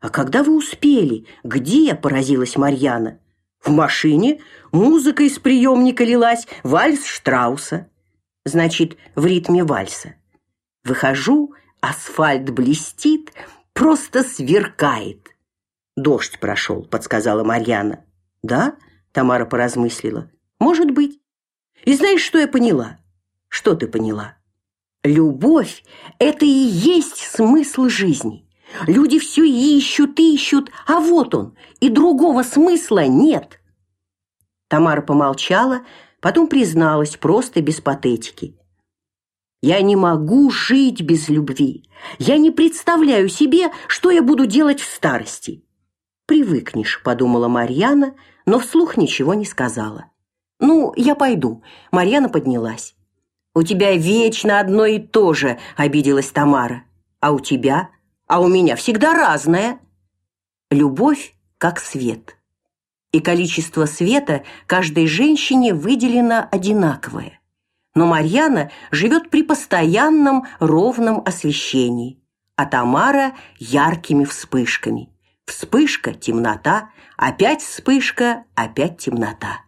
А когда вы успели? Где? поразилась Марьяна. В машине музыка из приемника лилась, вальс Штрауса. Значит, в ритме вальса. Выхожу, асфальт блестит, просто сверкает. Дождь прошел, подсказала Марьяна. Да? Тамара поразмыслила. Может быть. И знаешь, что я поняла? Что ты поняла? Любовь это и есть смысл жизни. Люди все ищут, ищут, а вот он, и другого смысла нет. Тамара помолчала, потом призналась просто без патетики. Я не могу жить без любви. Я не представляю себе, что я буду делать в старости. Привыкнешь, подумала Марьяна, но вслух ничего не сказала. Ну, я пойду. Марьяна поднялась. У тебя вечно одно и то же, обиделась Тамара. А у тебя? А у меня всегда разное. Любовь как свет. И количество света каждой женщине выделено одинаковое. Но Марьяна живет при постоянном ровном освещении, а Тамара яркими вспышками. Вспышка темнота, опять вспышка, опять темнота.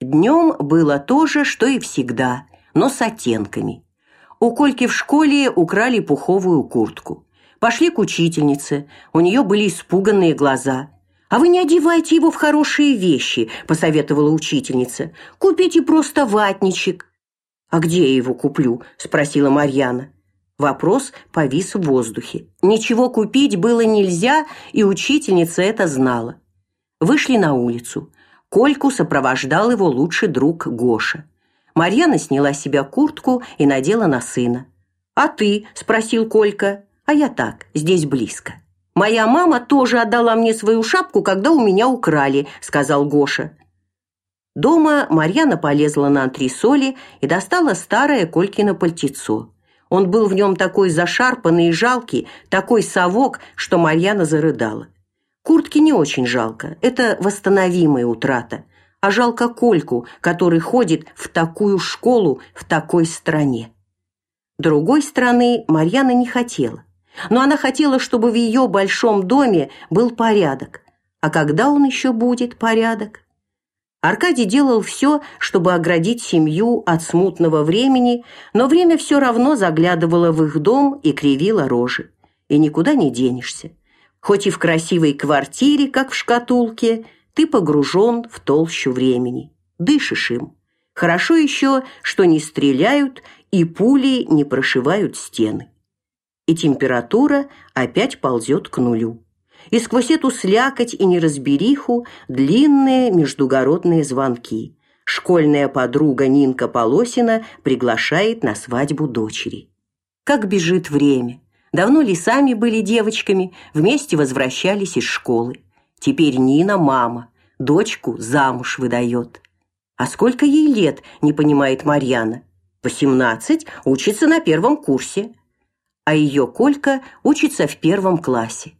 Днем было то же, что и всегда, но с оттенками. У Кольки в школе украли пуховую куртку. Пошли к учительнице. У нее были испуганные глаза. А вы не одевайте его в хорошие вещи, посоветовала учительница. Купите просто ватничек. А где я его куплю? спросила Марьяна. Вопрос повис в воздухе. Ничего купить было нельзя, и учительница это знала. Вышли на улицу. Кольку сопровождал его лучший друг Гоша. Марьяна сняла с себя куртку и надела на сына. "А ты?" спросил Колька. А я так, здесь близко. Моя мама тоже отдала мне свою шапку, когда у меня украли, сказал Гоша. Дома Марьяна полезла на антресоли и достала старое Колькино пальтецо. Он был в нем такой зашарпанный и жалкий, такой совок, что Марьяна зарыдала. Куртки не очень жалко, это восстановимая утрата, а жалко Кольку, который ходит в такую школу в такой стране. Другой страны Марьяна не хотела но она хотела, чтобы в ее большом доме был порядок. А когда он еще будет порядок? Аркадий делал все, чтобы оградить семью от смутного времени, но время все равно заглядывало в их дом и кривило рожи. И никуда не денешься. Хоть и в красивой квартире, как в шкатулке, ты погружен в толщу времени. Дышишь им. Хорошо еще, что не стреляют и пули не прошивают стены и температура опять ползет к нулю. И сквозь эту слякоть и неразбериху длинные междугородные звонки. Школьная подруга Нинка Полосина приглашает на свадьбу дочери. Как бежит время. Давно ли сами были девочками, вместе возвращались из школы. Теперь Нина мама, дочку замуж выдает. А сколько ей лет, не понимает Марьяна. Восемнадцать, учится на первом курсе а ее Колька учится в первом классе.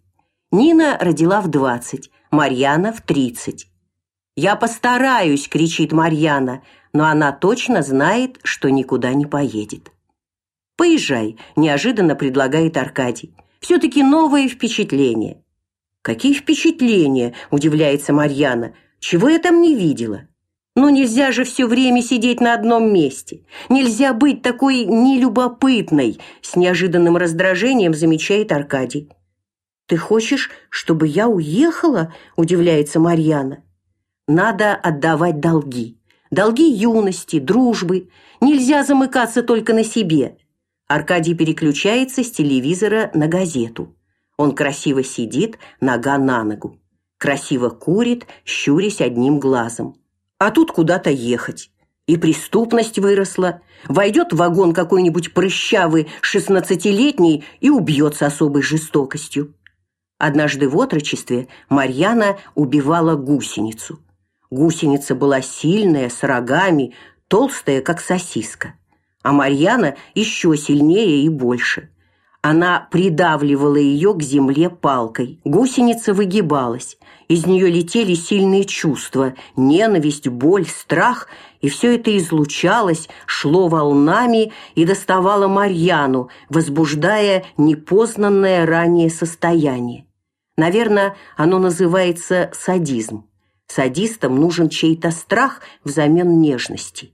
Нина родила в двадцать, Марьяна в тридцать. Я постараюсь, кричит Марьяна, но она точно знает, что никуда не поедет. Поезжай, неожиданно предлагает Аркадий. все таки новые впечатления. Какие впечатления? удивляется Марьяна. Чего я там не видела? Ну нельзя же все время сидеть на одном месте. Нельзя быть такой нелюбопытной, с неожиданным раздражением замечает Аркадий. Ты хочешь, чтобы я уехала? удивляется Марьяна. Надо отдавать долги. Долги юности, дружбы. Нельзя замыкаться только на себе. Аркадий переключается с телевизора на газету. Он красиво сидит, нога на ногу. Красиво курит, щурясь одним глазом. А тут куда-то ехать. И преступность выросла. Войдет в вагон какой-нибудь прыщавый шестнадцатилетний и убьет с особой жестокостью. Однажды в отрочестве Марьяна убивала гусеницу. Гусеница была сильная, с рогами, толстая, как сосиска. А Марьяна еще сильнее и больше. Она придавливала ее к земле палкой. Гусеница выгибалась. Из нее летели сильные чувства: ненависть, боль, страх, и все это излучалось, шло волнами и доставало Марьяну, возбуждая непознанное ранее состояние. Наверное, оно называется садизм. Садистам нужен чей-то страх взамен нежности.